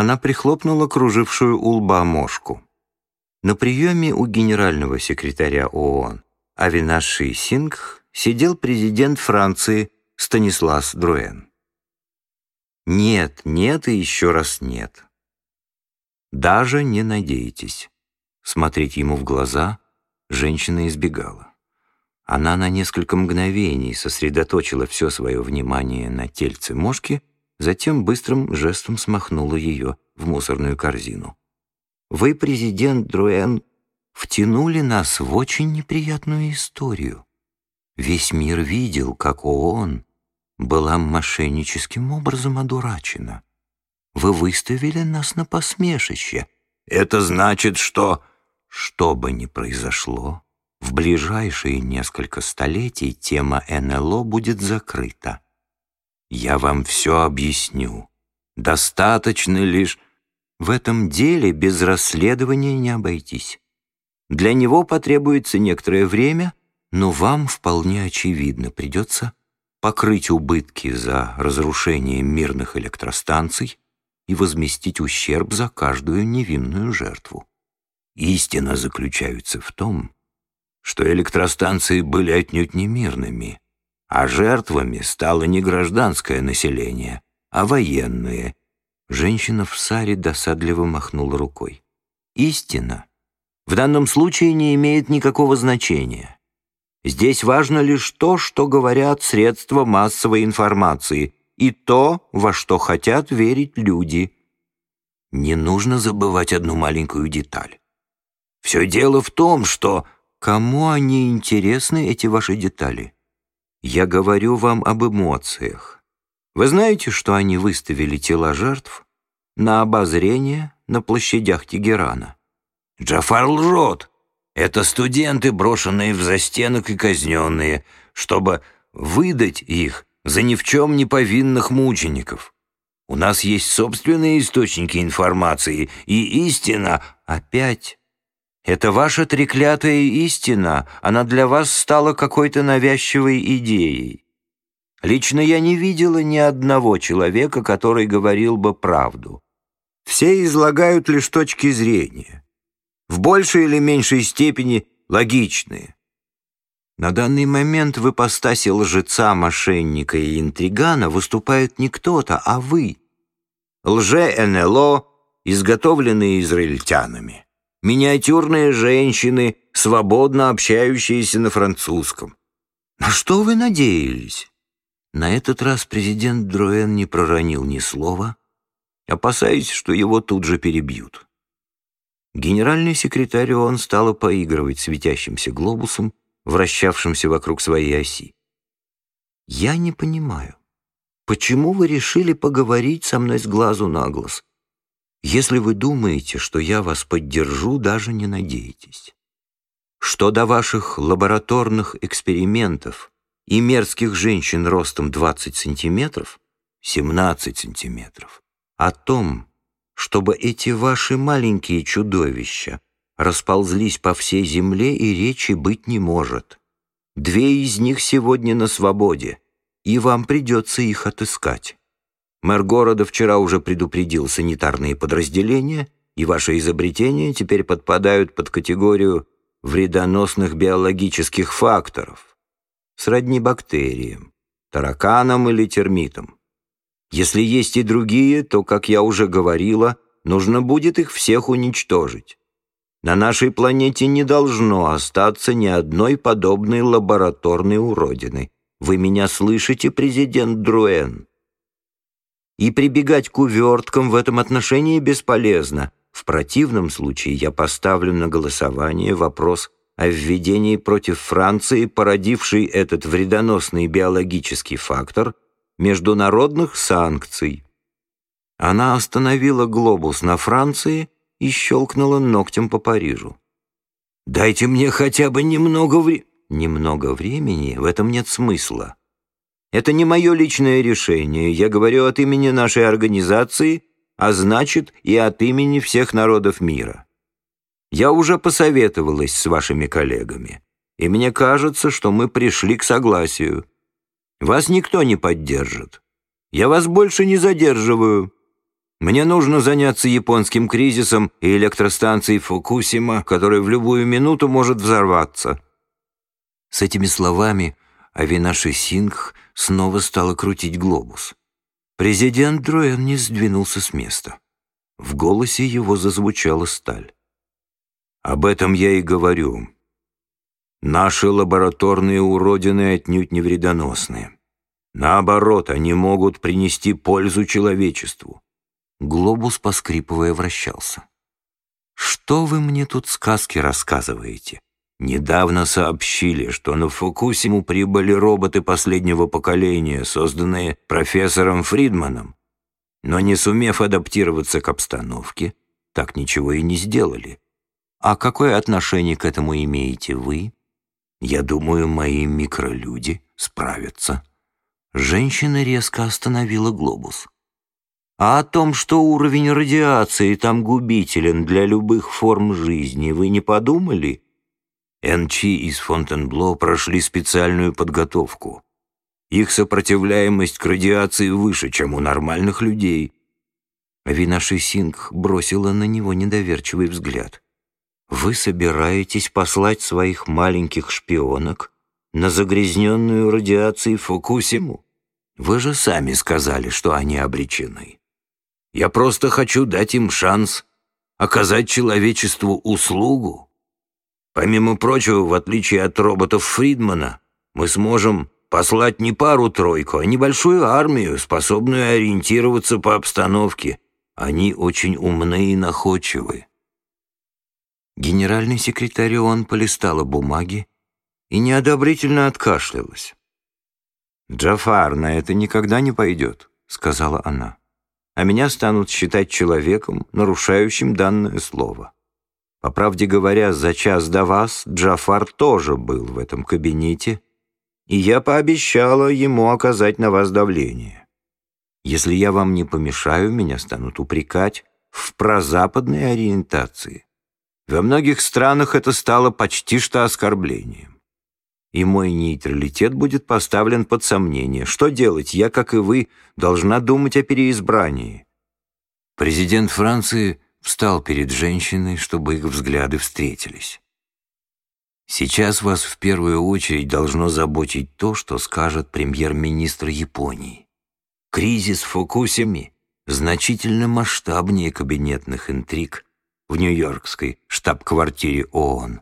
Она прихлопнула кружившую у лба мошку. На приеме у генерального секретаря ООН Авинаши Сингх сидел президент Франции Станислав Друэн. Нет, нет и еще раз нет. Даже не надейтесь. Смотреть ему в глаза женщина избегала. Она на несколько мгновений сосредоточила все свое внимание на тельце мошки, затем быстрым жестом смахнула ее в мусорную корзину. «Вы, президент Друэн, втянули нас в очень неприятную историю. Весь мир видел, как ООН была мошенническим образом одурачена. Вы выставили нас на посмешище. Это значит, что, что бы ни произошло, в ближайшие несколько столетий тема НЛО будет закрыта. Я вам все объясню. Достаточно лишь... В этом деле без расследования не обойтись. Для него потребуется некоторое время, но вам вполне очевидно придется покрыть убытки за разрушение мирных электростанций и возместить ущерб за каждую невинную жертву. Истина заключается в том, что электростанции были отнюдь не мирными, а жертвами стало не гражданское население, а военные. Женщина в саре досадливо махнула рукой. Истина в данном случае не имеет никакого значения. Здесь важно лишь то, что говорят средства массовой информации, и то, во что хотят верить люди. Не нужно забывать одну маленькую деталь. Все дело в том, что Кому они интересны, эти ваши детали? Я говорю вам об эмоциях. Вы знаете, что они выставили тела жертв на обозрение на площадях Тегерана? Джафар лжет. Это студенты, брошенные в застенок и казненные, чтобы выдать их за ни в чем не повинных мучеников. У нас есть собственные источники информации, и истина опять это ваша треклятая истина, она для вас стала какой-то навязчивой идеей. Лично я не видела ни одного человека, который говорил бы правду. Все излагают лишь точки зрения, в большей или меньшей степени логичные. На данный момент в ипостаси лжеца, мошенника и интригана выступает не кто-то, а вы. Лже-НЛО, изготовленные израильтянами миниатюрные женщины, свободно общающиеся на французском. На что вы надеялись? На этот раз президент Друэн не проронил ни слова, опасаясь, что его тут же перебьют. Генеральный секретарь ООН стала поигрывать светящимся глобусом, вращавшимся вокруг своей оси. «Я не понимаю, почему вы решили поговорить со мной с глазу на глаз? Если вы думаете, что я вас поддержу, даже не надейтесь. Что до ваших лабораторных экспериментов и мерзких женщин ростом 20 сантиметров, 17 сантиметров, о том, чтобы эти ваши маленькие чудовища расползлись по всей земле и речи быть не может. Две из них сегодня на свободе, и вам придется их отыскать. Мэр города вчера уже предупредил санитарные подразделения, и ваши изобретения теперь подпадают под категорию вредоносных биологических факторов, сродни бактериям, тараканам или термитам. Если есть и другие, то, как я уже говорила, нужно будет их всех уничтожить. На нашей планете не должно остаться ни одной подобной лабораторной уродины. Вы меня слышите, президент Друэн? И прибегать к уверткам в этом отношении бесполезно. В противном случае я поставлю на голосование вопрос о введении против Франции, породившей этот вредоносный биологический фактор, международных санкций. Она остановила глобус на Франции и щелкнула ногтем по Парижу. «Дайте мне хотя бы немного времени». «Немного времени? В этом нет смысла. Это не мое личное решение. Я говорю от имени нашей организации, а значит и от имени всех народов мира. Я уже посоветовалась с вашими коллегами, и мне кажется, что мы пришли к согласию. Вас никто не поддержит. Я вас больше не задерживаю. Мне нужно заняться японским кризисом и электростанцией Фукусима, которая в любую минуту может взорваться». С этими словами Авинаши Сингх снова стала крутить глобус. Президент Дроен не сдвинулся с места. В голосе его зазвучала сталь. «Об этом я и говорю. Наши лабораторные уродины отнюдь не вредоносны. Наоборот, они могут принести пользу человечеству». Глобус, поскрипывая, вращался. «Что вы мне тут сказки рассказываете? Недавно сообщили, что на Фукусиму прибыли роботы последнего поколения, созданные профессором Фридманом, но не сумев адаптироваться к обстановке, так ничего и не сделали. А какое отношение к этому имеете вы? Я думаю, мои микролюди справятся. Женщина резко остановила глобус. А о том, что уровень радиации там губителен для любых форм жизни, вы не подумали? НЧ из Фонтенбло прошли специальную подготовку. Их сопротивляемость к радиации выше, чем у нормальных людей. Винаши Сингх бросила на него недоверчивый взгляд. «Вы собираетесь послать своих маленьких шпионок на загрязненную радиацией Фукусиму? Вы же сами сказали, что они обречены. Я просто хочу дать им шанс оказать человечеству услугу». Помимо прочего, в отличие от роботов Фридмана, мы сможем послать не пару-тройку, а небольшую армию, способную ориентироваться по обстановке. Они очень умны и находчивы. Генеральный секретарь ООН полистала бумаги и неодобрительно откашлялась. «Джафар, на это никогда не пойдет», — сказала она. «А меня станут считать человеком, нарушающим данное слово». По правде говоря, за час до вас Джафар тоже был в этом кабинете, и я пообещала ему оказать на вас давление. Если я вам не помешаю, меня станут упрекать в прозападной ориентации. Во многих странах это стало почти что оскорблением. И мой нейтралитет будет поставлен под сомнение. Что делать? Я, как и вы, должна думать о переизбрании. Президент Франции встал перед женщиной, чтобы их взгляды встретились. Сейчас вас в первую очередь должно заботить то, что скажет премьер-министр Японии. Кризис в значительно масштабнее кабинетных интриг в Нью-Йоркской штаб-квартире ООН.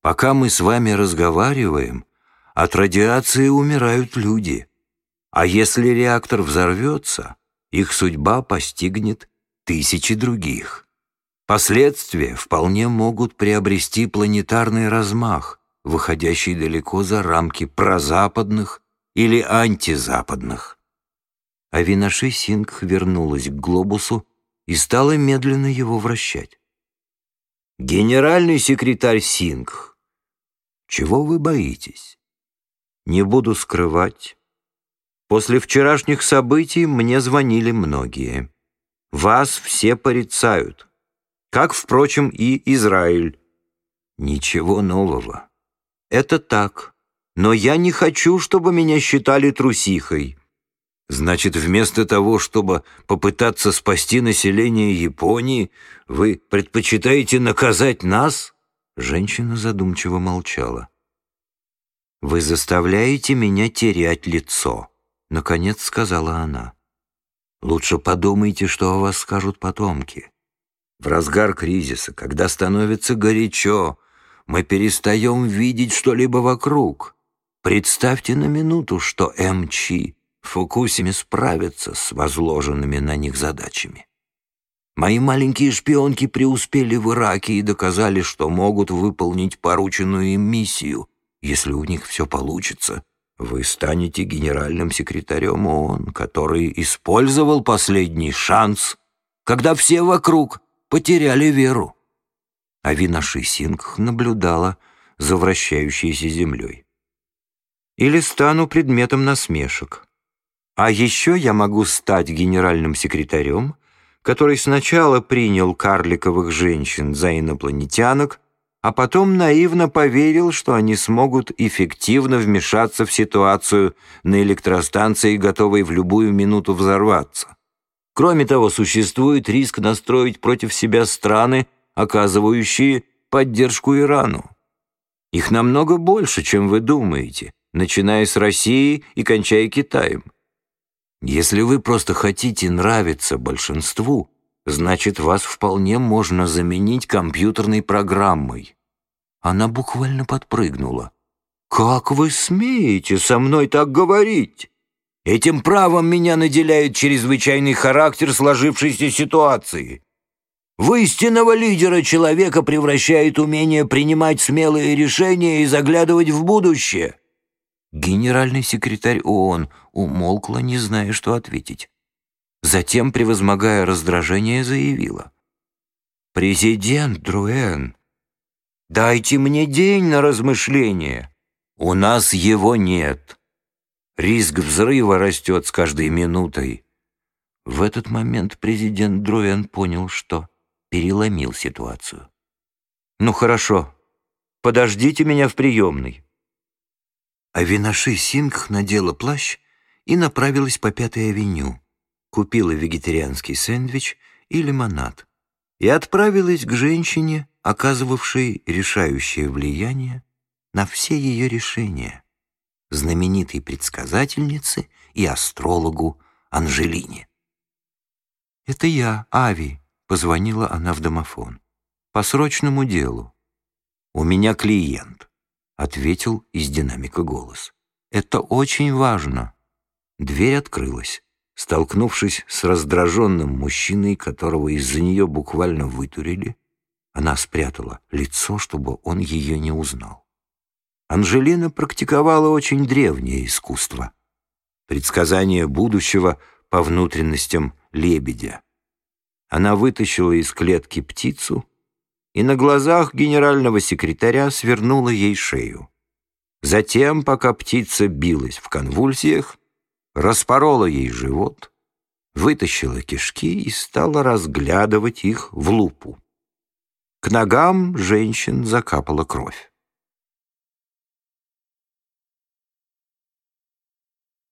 Пока мы с вами разговариваем, от радиации умирают люди. А если реактор взорвется, их судьба постигнет тысячи других. Последствия вполне могут приобрести планетарный размах, выходящий далеко за рамки прозападных или антизападных. Авинаши Сингх вернулась к глобусу и стала медленно его вращать. «Генеральный секретарь Сингх, чего вы боитесь? Не буду скрывать. После вчерашних событий мне звонили многие. Вас все порицают» как, впрочем, и Израиль. Ничего нового. Это так. Но я не хочу, чтобы меня считали трусихой. Значит, вместо того, чтобы попытаться спасти население Японии, вы предпочитаете наказать нас? Женщина задумчиво молчала. «Вы заставляете меня терять лицо», — наконец сказала она. «Лучше подумайте, что о вас скажут потомки. В разгар кризиса, когда становится горячо, мы перестаем видеть что-либо вокруг. Представьте на минуту, что МЧ в Фукусиме справится с возложенными на них задачами. Мои маленькие шпионки преуспели в Ираке и доказали, что могут выполнить порученную им миссию. Если у них все получится, вы станете генеральным секретарем ООН, который использовал последний шанс, когда все вокруг потеряли веру. А Винаши Сингх наблюдала за вращающейся землей. Или стану предметом насмешек. А еще я могу стать генеральным секретарем, который сначала принял карликовых женщин за инопланетянок, а потом наивно поверил, что они смогут эффективно вмешаться в ситуацию на электростанции, готовой в любую минуту взорваться. Кроме того, существует риск настроить против себя страны, оказывающие поддержку Ирану. Их намного больше, чем вы думаете, начиная с России и кончая Китаем. Если вы просто хотите нравиться большинству, значит, вас вполне можно заменить компьютерной программой. Она буквально подпрыгнула. «Как вы смеете со мной так говорить? Этим правом меня наделяет чрезвычайный характер сложившейся ситуации. В истинного лидера человека превращает умение принимать смелые решения и заглядывать в будущее». Генеральный секретарь ООН умолкла, не зная, что ответить. Затем, превозмогая раздражение, заявила. «Президент Друэн, дайте мне день на размышление. У нас его нет. Риск взрыва растет с каждой минутой». В этот момент президент Друэн понял, что переломил ситуацию. «Ну хорошо, подождите меня в приемной». Авинаши Сингх надела плащ и направилась по Пятой авеню, купила вегетарианский сэндвич и лимонад и отправилась к женщине, оказывавшей решающее влияние на все ее решения, знаменитой предсказательнице и астрологу Анжелине. «Это я, Ави», Позвонила она в домофон. «По срочному делу». «У меня клиент», — ответил из динамика голос. «Это очень важно». Дверь открылась. Столкнувшись с раздраженным мужчиной, которого из-за нее буквально вытурили, она спрятала лицо, чтобы он ее не узнал. Анжелина практиковала очень древнее искусство — предсказание будущего по внутренностям лебедя. Она вытащила из клетки птицу и на глазах генерального секретаря свернула ей шею. Затем, пока птица билась в конвульсиях, распорола ей живот, вытащила кишки и стала разглядывать их в лупу. К ногам женщин закапала кровь.